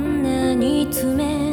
んなに冷